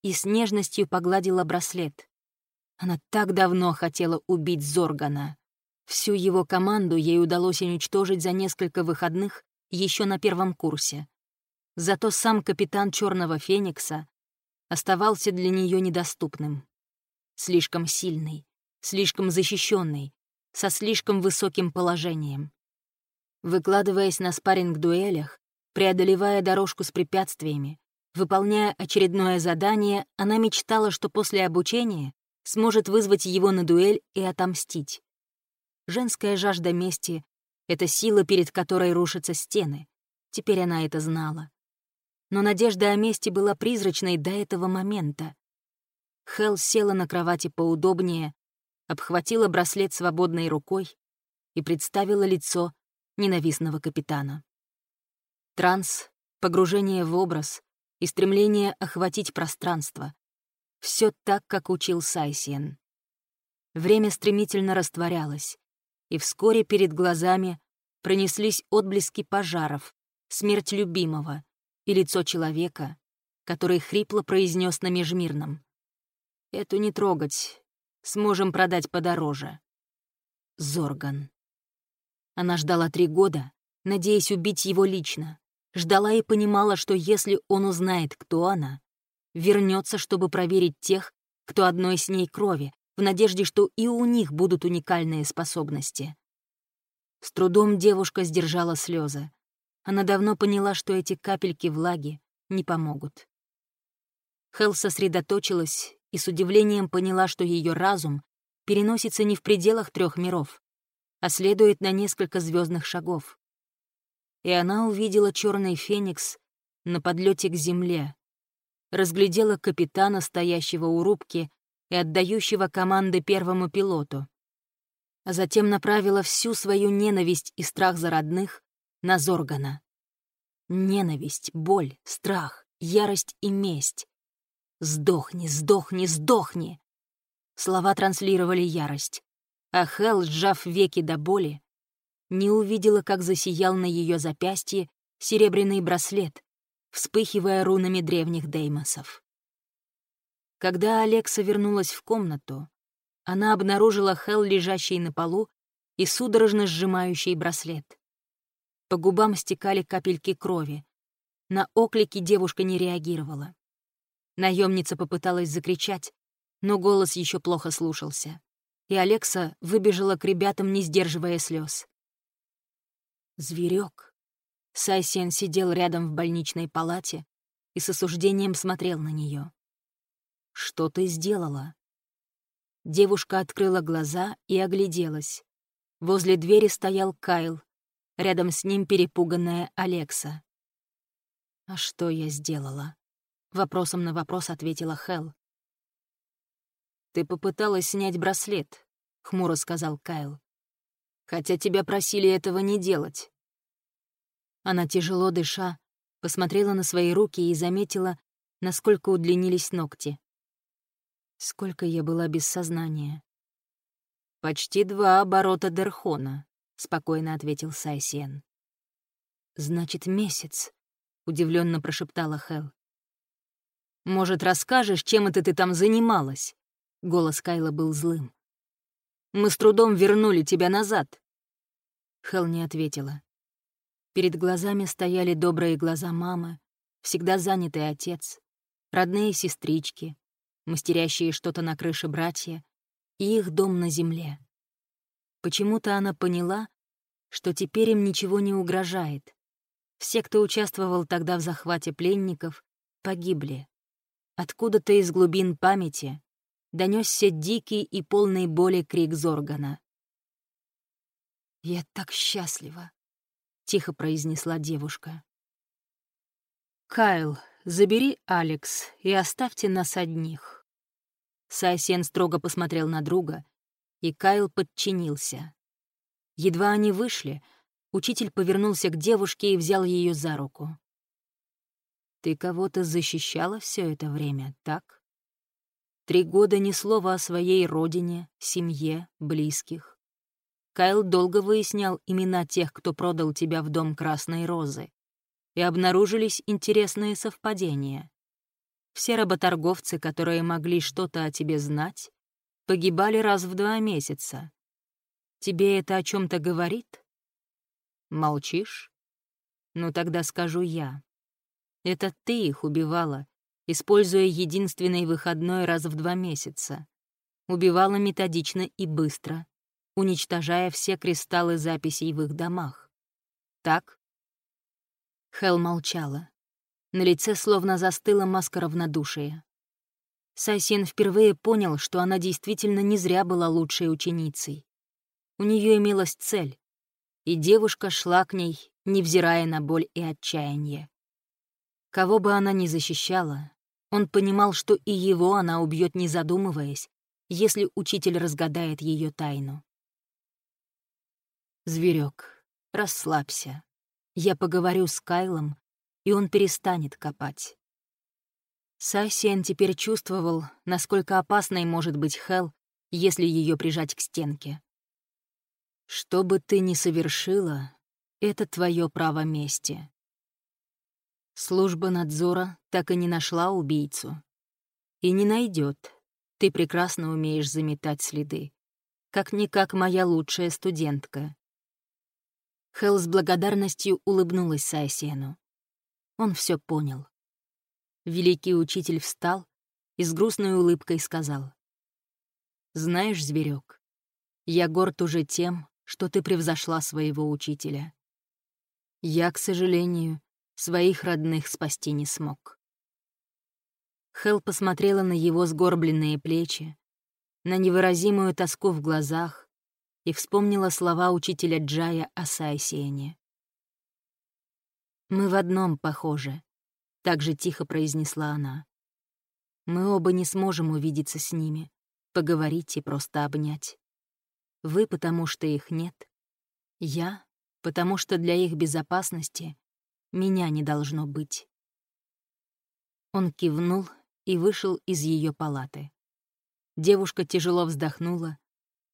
и с нежностью погладила браслет. Она так давно хотела убить Зоргана. Всю его команду ей удалось уничтожить за несколько выходных еще на первом курсе. Зато сам капитан Черного Феникса оставался для нее недоступным. Слишком сильный, слишком защищенный, со слишком высоким положением. Выкладываясь на спарринг-дуэлях, преодолевая дорожку с препятствиями, выполняя очередное задание, она мечтала, что после обучения сможет вызвать его на дуэль и отомстить. Женская жажда мести — это сила, перед которой рушатся стены. Теперь она это знала. Но надежда о мести была призрачной до этого момента. Хел села на кровати поудобнее, обхватила браслет свободной рукой и представила лицо ненавистного капитана. Транс, погружение в образ и стремление охватить пространство — все так, как учил Сайсиен. Время стремительно растворялось, и вскоре перед глазами пронеслись отблески пожаров, смерть любимого и лицо человека, который хрипло произнес на межмирном. «Эту не трогать, сможем продать подороже». Зорган. Она ждала три года, надеясь убить его лично. Ждала и понимала, что если он узнает, кто она, вернется, чтобы проверить тех, кто одной с ней крови, в надежде, что и у них будут уникальные способности. С трудом девушка сдержала слезы. Она давно поняла, что эти капельки влаги не помогут. Хелл сосредоточилась и с удивлением поняла, что ее разум переносится не в пределах трех миров, а следует на несколько звездных шагов. И она увидела черный феникс на подлете к земле, разглядела капитана, стоящего у рубки и отдающего команды первому пилоту, а затем направила всю свою ненависть и страх за родных на Зоргана. Ненависть, боль, страх, ярость и месть. «Сдохни, сдохни, сдохни!» Слова транслировали ярость, а Хел, сжав веки до боли, не увидела, как засиял на ее запястье серебряный браслет, вспыхивая рунами древних деймосов. Когда Алекса вернулась в комнату, она обнаружила Хел, лежащей на полу и судорожно сжимающий браслет. По губам стекали капельки крови. На оклики девушка не реагировала. Наемница попыталась закричать, но голос еще плохо слушался, и Алекса выбежала к ребятам, не сдерживая слез. Зверек. Сайсен сидел рядом в больничной палате и с осуждением смотрел на нее. Что ты сделала?» Девушка открыла глаза и огляделась. Возле двери стоял Кайл, рядом с ним перепуганная Алекса. «А что я сделала?» — вопросом на вопрос ответила Хел. «Ты попыталась снять браслет», — хмуро сказал Кайл. «Хотя тебя просили этого не делать». Она, тяжело дыша, посмотрела на свои руки и заметила, насколько удлинились ногти. Сколько я была без сознания? «Почти два оборота Дерхона», — спокойно ответил Сайсиен. «Значит, месяц», — удивленно прошептала Хел. «Может, расскажешь, чем это ты там занималась?» Голос Кайла был злым. «Мы с трудом вернули тебя назад». Хел не ответила. Перед глазами стояли добрые глаза мамы, всегда занятый отец, родные сестрички, мастерящие что-то на крыше братья и их дом на земле. Почему-то она поняла, что теперь им ничего не угрожает. Все, кто участвовал тогда в захвате пленников, погибли. Откуда-то из глубин памяти донесся дикий и полный боли крик Зоргана. «Я так счастлива», — тихо произнесла девушка. «Кайл, забери Алекс и оставьте нас одних». Сайсен строго посмотрел на друга, и Кайл подчинился. Едва они вышли, учитель повернулся к девушке и взял ее за руку. «Ты кого-то защищала все это время, так? Три года ни слова о своей родине, семье, близких. Кайл долго выяснял имена тех, кто продал тебя в дом Красной Розы, и обнаружились интересные совпадения. Все работорговцы, которые могли что-то о тебе знать, погибали раз в два месяца. Тебе это о чем то говорит? Молчишь? Ну тогда скажу я. Это ты их убивала, используя единственный выходной раз в два месяца. Убивала методично и быстро, уничтожая все кристаллы записей в их домах. Так? Хел молчала. На лице словно застыла маска равнодушия. Сайсин впервые понял, что она действительно не зря была лучшей ученицей. У нее имелась цель, и девушка шла к ней, невзирая на боль и отчаяние. Кого бы она ни защищала, он понимал, что и его она убьет, не задумываясь, если учитель разгадает ее тайну. Зверек, расслабься. Я поговорю с Кайлом, и он перестанет копать. Сассиан теперь чувствовал, насколько опасной может быть Хел, если ее прижать к стенке. Что бы ты ни совершила, это твое право мести. Служба надзора так и не нашла убийцу. И не найдет. Ты прекрасно умеешь заметать следы. Как-никак моя лучшая студентка. Хелл с благодарностью улыбнулась Сайсену. Он все понял. Великий учитель встал и с грустной улыбкой сказал. «Знаешь, зверек, я горд уже тем, что ты превзошла своего учителя. Я, к сожалению, своих родных спасти не смог. Хел посмотрела на его сгорбленные плечи, на невыразимую тоску в глазах и вспомнила слова учителя Джая о Сайсиене. «Мы в одном похожи», — так же тихо произнесла она. «Мы оба не сможем увидеться с ними, поговорить и просто обнять. Вы, потому что их нет. Я, потому что для их безопасности меня не должно быть. Он кивнул и вышел из ее палаты. Девушка тяжело вздохнула,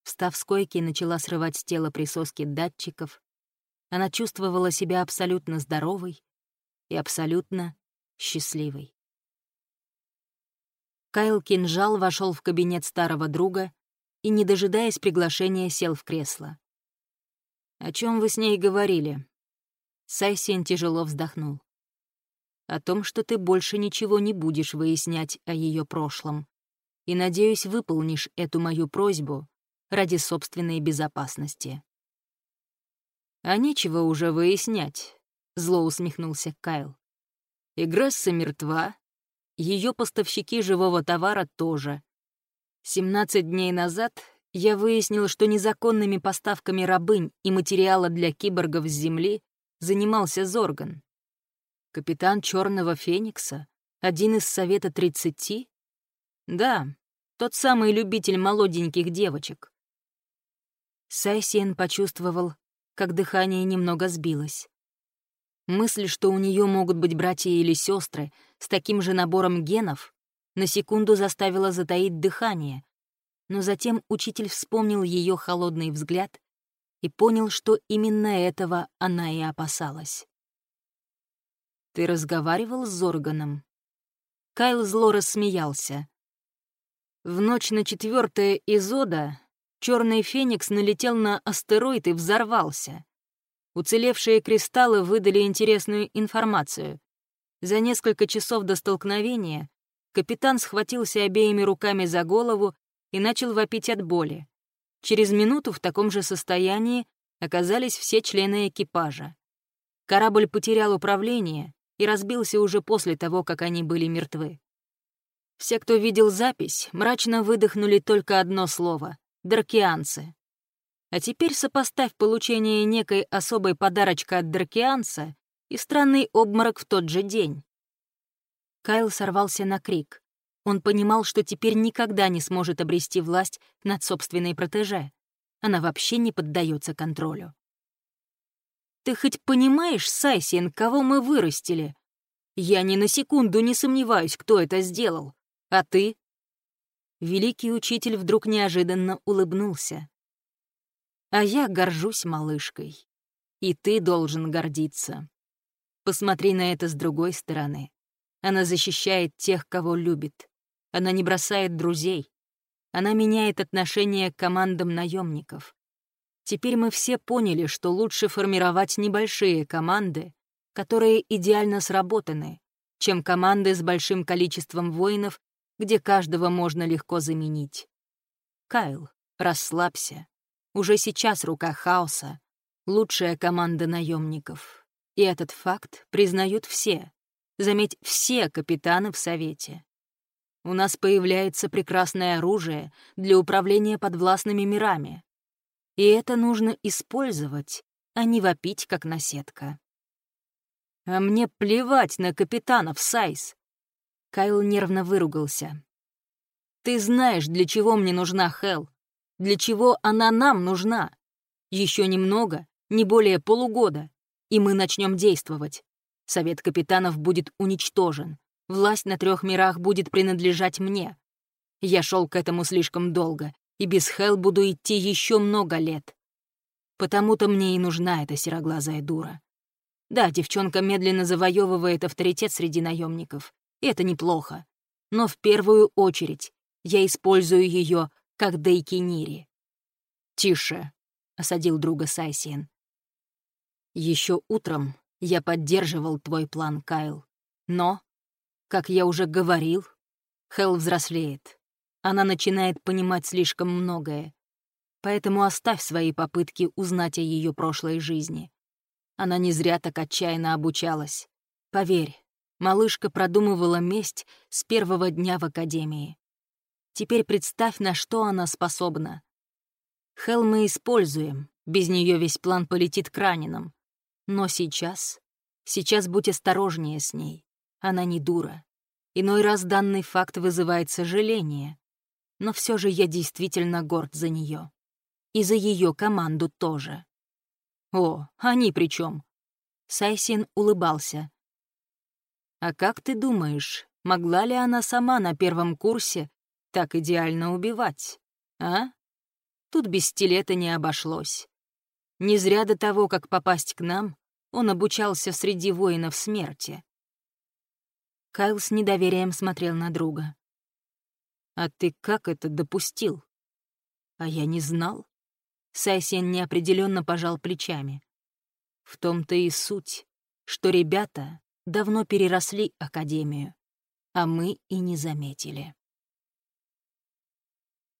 встав с койки, начала срывать с тела присоски датчиков. Она чувствовала себя абсолютно здоровой и абсолютно счастливой. Кайл Кинжал вошел в кабинет старого друга и, не дожидаясь приглашения, сел в кресло. «О чем вы с ней говорили?» Сайсин тяжело вздохнул. «О том, что ты больше ничего не будешь выяснять о ее прошлом, и, надеюсь, выполнишь эту мою просьбу ради собственной безопасности». «А нечего уже выяснять», — зло усмехнулся Кайл. «Игресса мертва, ее поставщики живого товара тоже, 17 дней назад я выяснил, что незаконными поставками рабынь и материала для киборгов с Земли занимался Зорган. Капитан Черного Феникса? Один из Совета 30? Да, тот самый любитель молоденьких девочек. Сайсиен почувствовал, как дыхание немного сбилось. Мысль, что у нее могут быть братья или сестры с таким же набором генов, на секунду заставила затаить дыхание, но затем учитель вспомнил ее холодный взгляд и понял, что именно этого она и опасалась. Ты разговаривал с Зорганом?» Кайл зло рассмеялся. В ночь на четвертое изода черный феникс налетел на астероид и взорвался. Уцелевшие кристаллы выдали интересную информацию. За несколько часов до столкновения капитан схватился обеими руками за голову и начал вопить от боли. Через минуту в таком же состоянии оказались все члены экипажа. Корабль потерял управление и разбился уже после того, как они были мертвы. Все, кто видел запись, мрачно выдохнули только одно слово — «даркианцы». А теперь сопоставь получение некой особой подарочка от даркианца и странный обморок в тот же день. Кайл сорвался на крик. Он понимал, что теперь никогда не сможет обрести власть над собственной протеже. Она вообще не поддается контролю. «Ты хоть понимаешь, Сайсин, кого мы вырастили? Я ни на секунду не сомневаюсь, кто это сделал. А ты?» Великий учитель вдруг неожиданно улыбнулся. «А я горжусь малышкой. И ты должен гордиться. Посмотри на это с другой стороны. Она защищает тех, кого любит. Она не бросает друзей. Она меняет отношение к командам наемников. Теперь мы все поняли, что лучше формировать небольшие команды, которые идеально сработаны, чем команды с большим количеством воинов, где каждого можно легко заменить. Кайл, расслабься. Уже сейчас рука хаоса — лучшая команда наемников. И этот факт признают все. Заметь, все капитаны в Совете. У нас появляется прекрасное оружие для управления подвластными мирами. И это нужно использовать, а не вопить, как наседка. А мне плевать на капитанов, Сайс. Кайл нервно выругался. Ты знаешь, для чего мне нужна Хел, для чего она нам нужна. Еще немного, не более полугода, и мы начнем действовать. Совет капитанов будет уничтожен, Власть на трех мирах будет принадлежать мне. Я шел к этому слишком долго, и без Хел буду идти еще много лет. Потому-то мне и нужна эта сероглазая дура. Да, девчонка медленно завоевывает авторитет среди наемников, это неплохо. Но в первую очередь я использую ее как Дейкинири. «Тише», — осадил друга Сайсиен. Еще утром я поддерживал твой план, Кайл. Но как я уже говорил, Хел взрослеет. Она начинает понимать слишком многое. Поэтому оставь свои попытки узнать о ее прошлой жизни. Она не зря так отчаянно обучалась. Поверь, малышка продумывала месть с первого дня в Академии. Теперь представь, на что она способна. Хел мы используем, без нее весь план полетит к раненым. Но сейчас... Сейчас будь осторожнее с ней. Она не дура. Иной раз данный факт вызывает сожаление. Но все же я действительно горд за нее. И за ее команду тоже. О, они при чем? Сайсин улыбался. А как ты думаешь, могла ли она сама на первом курсе так идеально убивать, а? Тут без стилета не обошлось. Не зря до того, как попасть к нам, он обучался среди воинов смерти. Кайл с недоверием смотрел на друга. «А ты как это допустил?» «А я не знал». Сайсен неопределенно пожал плечами. «В том-то и суть, что ребята давно переросли Академию, а мы и не заметили».